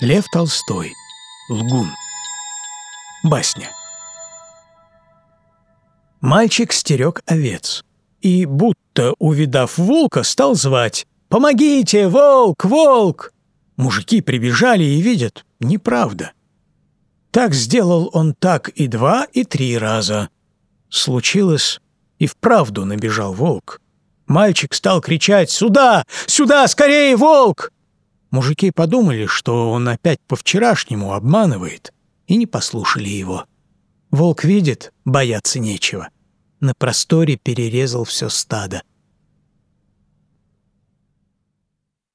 Лев Толстой. Лгун. Басня. Мальчик стерег овец и, будто увидав волка, стал звать «Помогите, волк, волк!» Мужики прибежали и видят – неправда. Так сделал он так и два, и три раза. Случилось, и вправду набежал волк. Мальчик стал кричать «Сюда! Сюда! Скорее, волк!» Мужики подумали, что он опять по-вчерашнему обманывает, и не послушали его. Волк видит, бояться нечего. На просторе перерезал все стадо.